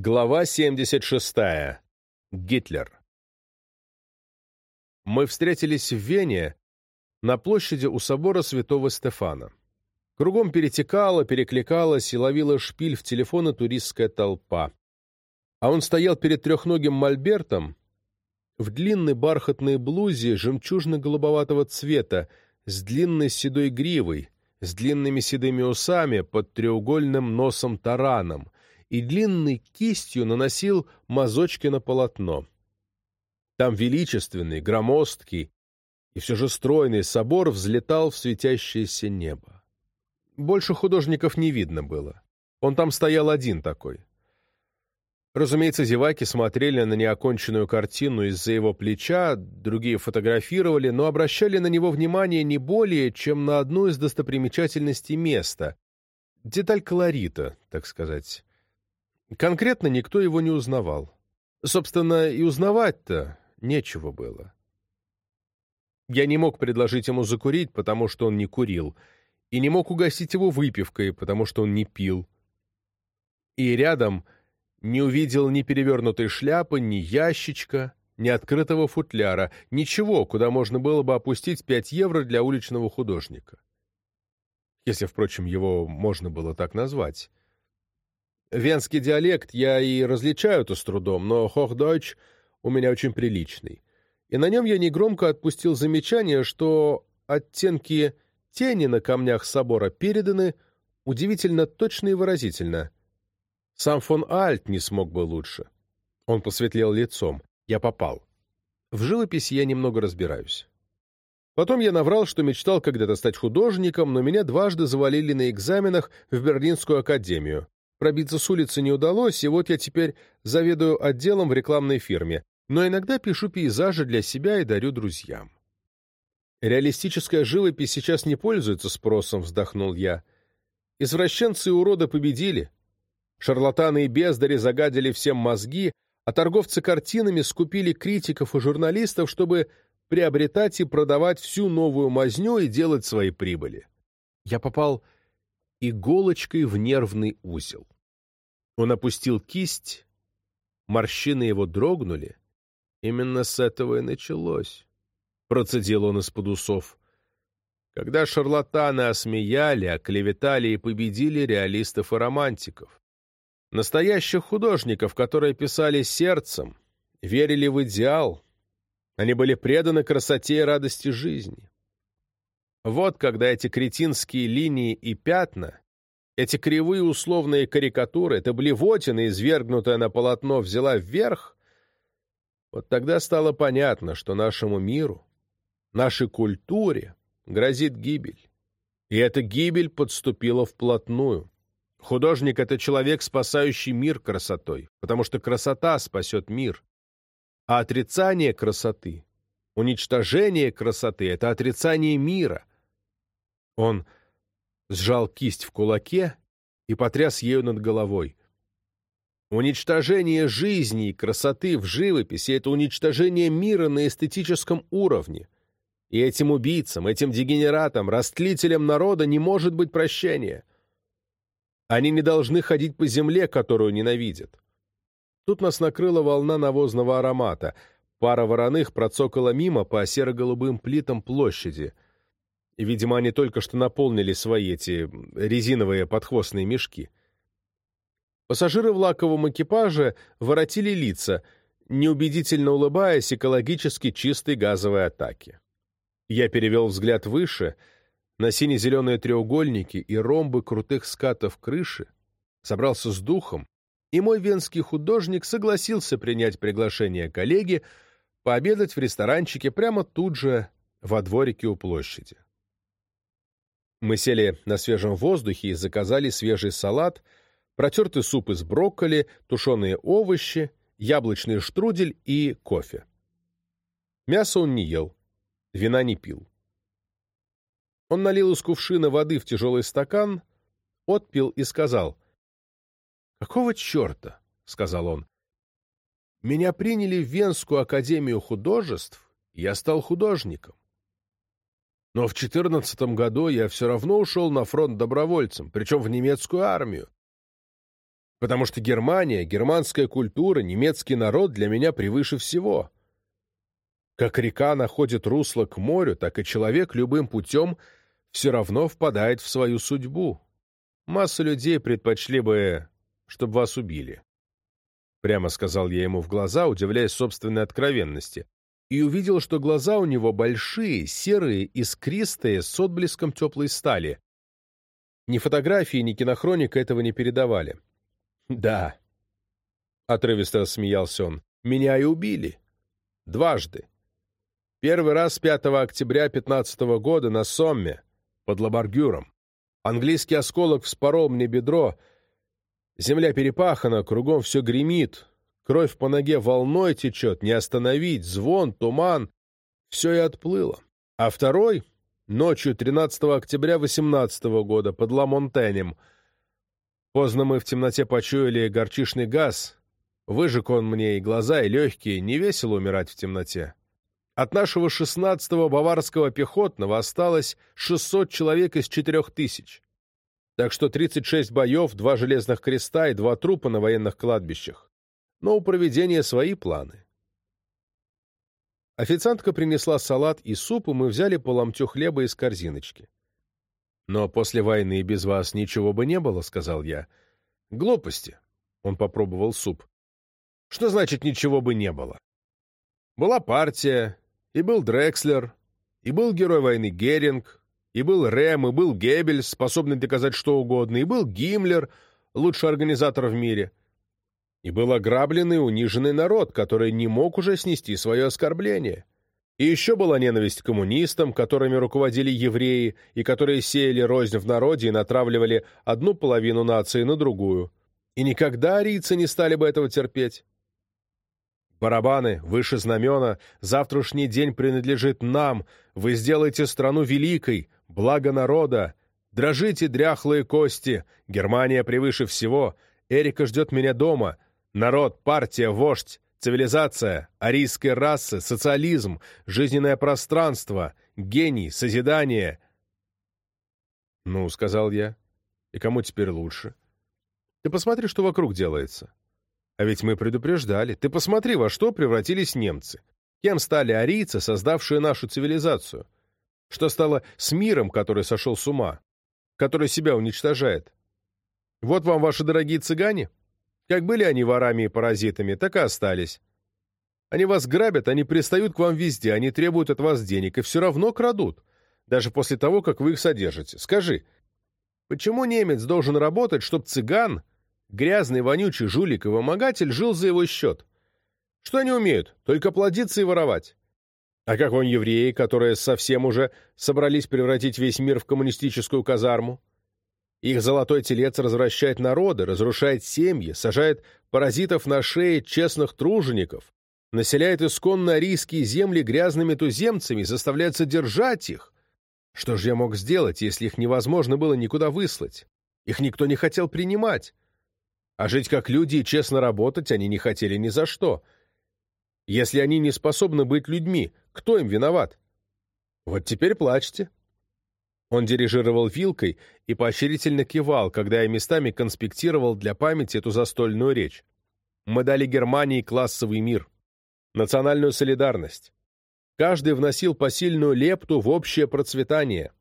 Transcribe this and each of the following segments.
Глава 76. Гитлер. Мы встретились в Вене на площади у собора святого Стефана. Кругом перетекала, перекликалась и ловила шпиль в телефоны туристская толпа. А он стоял перед трехногим мольбертом в длинной бархатной блузе жемчужно-голубоватого цвета с длинной седой гривой, с длинными седыми усами под треугольным носом-тараном — и длинной кистью наносил мазочки на полотно. Там величественный, громоздкий и все же стройный собор взлетал в светящееся небо. Больше художников не видно было. Он там стоял один такой. Разумеется, зеваки смотрели на неоконченную картину из-за его плеча, другие фотографировали, но обращали на него внимание не более, чем на одну из достопримечательностей места. Деталь колорита, так сказать. Конкретно никто его не узнавал. Собственно, и узнавать-то нечего было. Я не мог предложить ему закурить, потому что он не курил, и не мог угостить его выпивкой, потому что он не пил. И рядом не увидел ни перевернутой шляпы, ни ящичка, ни открытого футляра, ничего, куда можно было бы опустить пять евро для уличного художника. Если, впрочем, его можно было так назвать. Венский диалект я и различаю-то с трудом, но хохдойч у меня очень приличный. И на нем я негромко отпустил замечание, что оттенки тени на камнях собора переданы удивительно точно и выразительно. Сам фон Альт не смог бы лучше. Он посветлел лицом. Я попал. В живописи я немного разбираюсь. Потом я наврал, что мечтал когда-то стать художником, но меня дважды завалили на экзаменах в Берлинскую академию. Пробиться с улицы не удалось, и вот я теперь заведую отделом в рекламной фирме, но иногда пишу пейзажи для себя и дарю друзьям. «Реалистическая живопись сейчас не пользуется спросом», — вздохнул я. «Извращенцы и уроды победили. Шарлатаны и бездари загадили всем мозги, а торговцы картинами скупили критиков и журналистов, чтобы приобретать и продавать всю новую мазню и делать свои прибыли. Я попал иголочкой в нервный узел. Он опустил кисть, морщины его дрогнули. Именно с этого и началось. Процедил он из-под усов. Когда шарлатаны осмеяли, оклеветали и победили реалистов и романтиков. Настоящих художников, которые писали сердцем, верили в идеал. Они были преданы красоте и радости жизни. Вот когда эти кретинские линии и пятна, эти кривые условные карикатуры, эта блевотина, извергнутая на полотно, взяла вверх, вот тогда стало понятно, что нашему миру, нашей культуре грозит гибель. И эта гибель подступила вплотную. Художник — это человек, спасающий мир красотой, потому что красота спасет мир. А отрицание красоты, уничтожение красоты — это отрицание мира. Он сжал кисть в кулаке и потряс ею над головой. Уничтожение жизни и красоты в живописи — это уничтожение мира на эстетическом уровне. И этим убийцам, этим дегенератам, растлителям народа не может быть прощения. Они не должны ходить по земле, которую ненавидят. Тут нас накрыла волна навозного аромата. Пара вороных процокала мимо по серо-голубым плитам площади — видимо, они только что наполнили свои эти резиновые подхвостные мешки. Пассажиры в лаковом экипаже воротили лица, неубедительно улыбаясь экологически чистой газовой атаке. Я перевел взгляд выше, на сине-зеленые треугольники и ромбы крутых скатов крыши, собрался с духом, и мой венский художник согласился принять приглашение коллеги пообедать в ресторанчике прямо тут же во дворике у площади. Мы сели на свежем воздухе и заказали свежий салат, протертый суп из брокколи, тушеные овощи, яблочный штрудель и кофе. Мясо он не ел, вина не пил. Он налил из кувшина воды в тяжелый стакан, отпил и сказал. «Какого черта?» — сказал он. «Меня приняли в Венскую академию художеств, и я стал художником. Но в четырнадцатом году я все равно ушел на фронт добровольцем, причем в немецкую армию. Потому что Германия, германская культура, немецкий народ для меня превыше всего. Как река находит русло к морю, так и человек любым путем все равно впадает в свою судьбу. Масса людей предпочли бы, чтобы вас убили. Прямо сказал я ему в глаза, удивляясь собственной откровенности, и увидел, что глаза у него большие, серые, искристые, с отблеском теплой стали. Ни фотографии, ни кинохроника этого не передавали. «Да», — отрывисто смеялся он, — «меня и убили. Дважды. Первый раз 5 октября 15 -го года на Сомме, под Лабаргюром. Английский осколок вспорол мне бедро. Земля перепахана, кругом все гремит. Кровь по ноге волной течет, не остановить, звон, туман. Все и отплыло. А второй — ночью 13 октября 18 года под Ламонтенем — Поздно мы в темноте почуяли горчишный газ. Выжег он мне и глаза, и легкие. Не весело умирать в темноте. От нашего 16-го баварского пехотного осталось 600 человек из 4000. Так что 36 боев, два железных креста и два трупа на военных кладбищах. Но у проведения свои планы. Официантка принесла салат и суп, и мы взяли по ломтю хлеба из корзиночки. «Но после войны без вас ничего бы не было», — сказал я. «Глупости». Он попробовал суп. «Что значит «ничего бы не было»?» Была партия, и был Дрекслер, и был герой войны Геринг, и был Рэм, и был Геббельс, способный доказать что угодно, и был Гиммлер, лучший организатор в мире. И был ограбленный, униженный народ, который не мог уже снести свое оскорбление. И еще была ненависть к коммунистам, которыми руководили евреи, и которые сеяли рознь в народе и натравливали одну половину нации на другую. И никогда арийцы не стали бы этого терпеть. Барабаны, выше знамена, завтрашний день принадлежит нам, вы сделаете страну великой, благо народа. Дрожите, дряхлые кости, Германия превыше всего, Эрика ждет меня дома, народ, партия, вождь, Цивилизация, арийская раса, социализм, жизненное пространство, гений, созидание. «Ну, — сказал я, — и кому теперь лучше? Ты посмотри, что вокруг делается. А ведь мы предупреждали. Ты посмотри, во что превратились немцы. Кем стали арийцы, создавшие нашу цивилизацию? Что стало с миром, который сошел с ума, который себя уничтожает? Вот вам ваши дорогие цыгане. Как были они ворами и паразитами, так и остались. Они вас грабят, они пристают к вам везде, они требуют от вас денег и все равно крадут, даже после того, как вы их содержите. Скажи, почему немец должен работать, чтобы цыган, грязный, вонючий жулик и вымогатель, жил за его счет? Что они умеют? Только плодиться и воровать. А как вам евреи, которые совсем уже собрались превратить весь мир в коммунистическую казарму? Их золотой телец развращает народы, разрушает семьи, сажает паразитов на шее честных тружеников, населяет исконно арийские земли грязными туземцами и заставляет содержать их. Что же я мог сделать, если их невозможно было никуда выслать? Их никто не хотел принимать. А жить как люди и честно работать они не хотели ни за что. Если они не способны быть людьми, кто им виноват? Вот теперь плачьте. Он дирижировал вилкой и поощрительно кивал, когда я местами конспектировал для памяти эту застольную речь. Мы дали Германии классовый мир, национальную солидарность. Каждый вносил посильную лепту в общее процветание.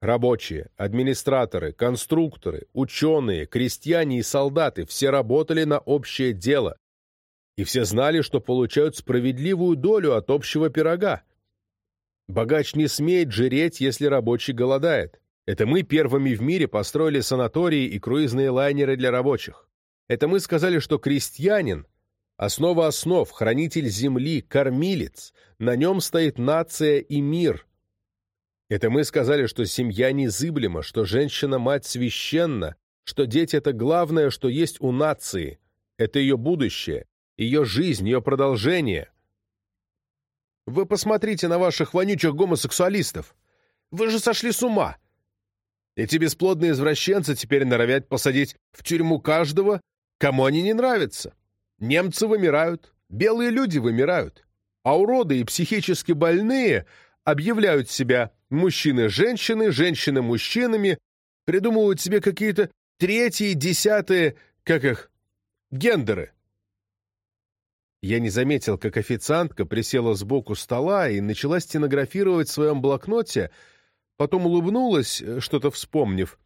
Рабочие, администраторы, конструкторы, ученые, крестьяне и солдаты все работали на общее дело. И все знали, что получают справедливую долю от общего пирога. Богач не смеет жиреть, если рабочий голодает. Это мы первыми в мире построили санатории и круизные лайнеры для рабочих. Это мы сказали, что крестьянин – основа основ, хранитель земли, кормилец, на нем стоит нация и мир. Это мы сказали, что семья незыблема, что женщина-мать священна, что дети – это главное, что есть у нации. Это ее будущее, ее жизнь, ее продолжение – вы посмотрите на ваших вонючих гомосексуалистов. Вы же сошли с ума. Эти бесплодные извращенцы теперь норовят посадить в тюрьму каждого, кому они не нравятся. Немцы вымирают, белые люди вымирают, а уроды и психически больные объявляют себя мужчины-женщины, женщины-мужчинами, придумывают себе какие-то третьи, десятые как их, гендеры. Я не заметил, как официантка присела сбоку стола и начала стенографировать в своем блокноте, потом улыбнулась, что-то вспомнив,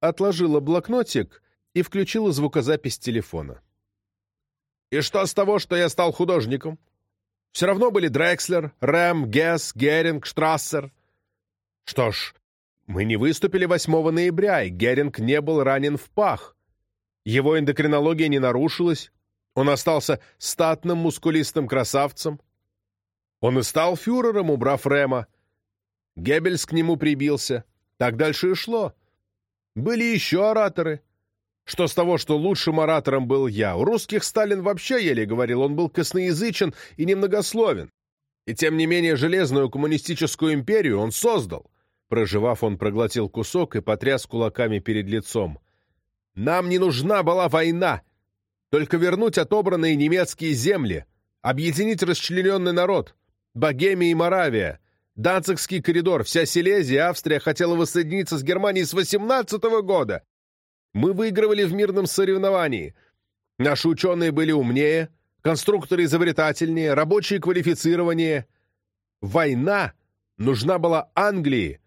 отложила блокнотик и включила звукозапись телефона. «И что с того, что я стал художником? Все равно были Дрекслер, Рэм, Гесс, Геринг, Штрассер. Что ж, мы не выступили 8 ноября, и Геринг не был ранен в пах. Его эндокринология не нарушилась, он остался статным мускулистым красавцем. Он и стал фюрером, убрав Рема. Геббельс к нему прибился. Так дальше и шло. Были еще ораторы. Что с того, что лучшим оратором был я? У русских Сталин вообще еле говорил, он был косноязычен и немногословен. И тем не менее железную коммунистическую империю он создал. Проживав, он проглотил кусок и потряс кулаками перед лицом. «Нам не нужна была война!» Только вернуть отобранные немецкие земли, объединить расчлененный народ, Богемия и Моравия, Данцигский коридор, вся Силезия, Австрия хотела воссоединиться с Германией с 18 -го года. Мы выигрывали в мирном соревновании. Наши ученые были умнее, конструкторы изобретательнее, рабочие квалифицированнее. Война нужна была Англии,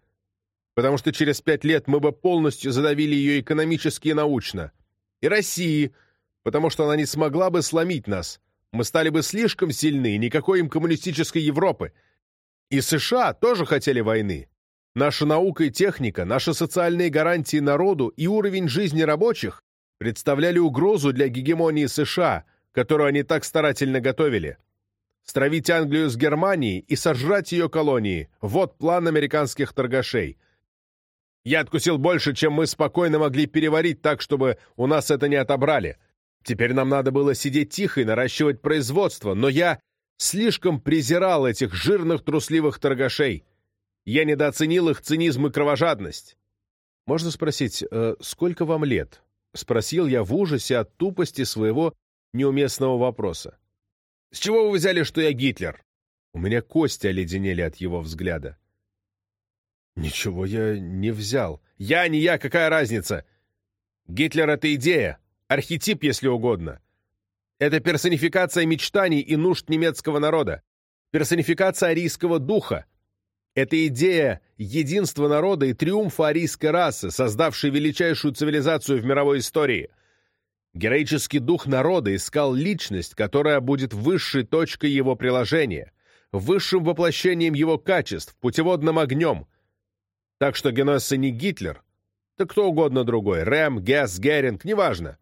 потому что через пять лет мы бы полностью задавили ее экономически и научно. И России – потому что она не смогла бы сломить нас. Мы стали бы слишком сильны, никакой им коммунистической Европы. И США тоже хотели войны. Наша наука и техника, наши социальные гарантии народу и уровень жизни рабочих представляли угрозу для гегемонии США, которую они так старательно готовили. Стравить Англию с Германией и сожрать ее колонии – вот план американских торгашей. Я откусил больше, чем мы спокойно могли переварить так, чтобы у нас это не отобрали – Теперь нам надо было сидеть тихо и наращивать производство, но я слишком презирал этих жирных трусливых торгашей. Я недооценил их цинизм и кровожадность. «Можно спросить, э, сколько вам лет?» — спросил я в ужасе от тупости своего неуместного вопроса. «С чего вы взяли, что я Гитлер?» У меня кости оледенели от его взгляда. «Ничего я не взял. Я, не я, какая разница? Гитлер — это идея, архетип, если угодно. Это персонификация мечтаний и нужд немецкого народа, персонификация арийского духа. Это идея единства народа и триумфа арийской расы, создавшей величайшую цивилизацию в мировой истории. Героический дух народа искал личность, которая будет высшей точкой его приложения, высшим воплощением его качеств, путеводным огнем. Так что Геносса не Гитлер, так кто угодно другой, Рэм, Гесс, Геринг, неважно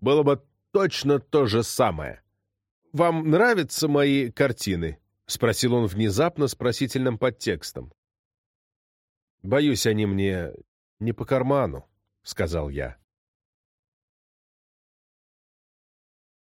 было бы точно то же самое. «Вам нравятся мои картины?» — спросил он внезапно с просительным подтекстом. «Боюсь, они мне не по карману», — сказал я.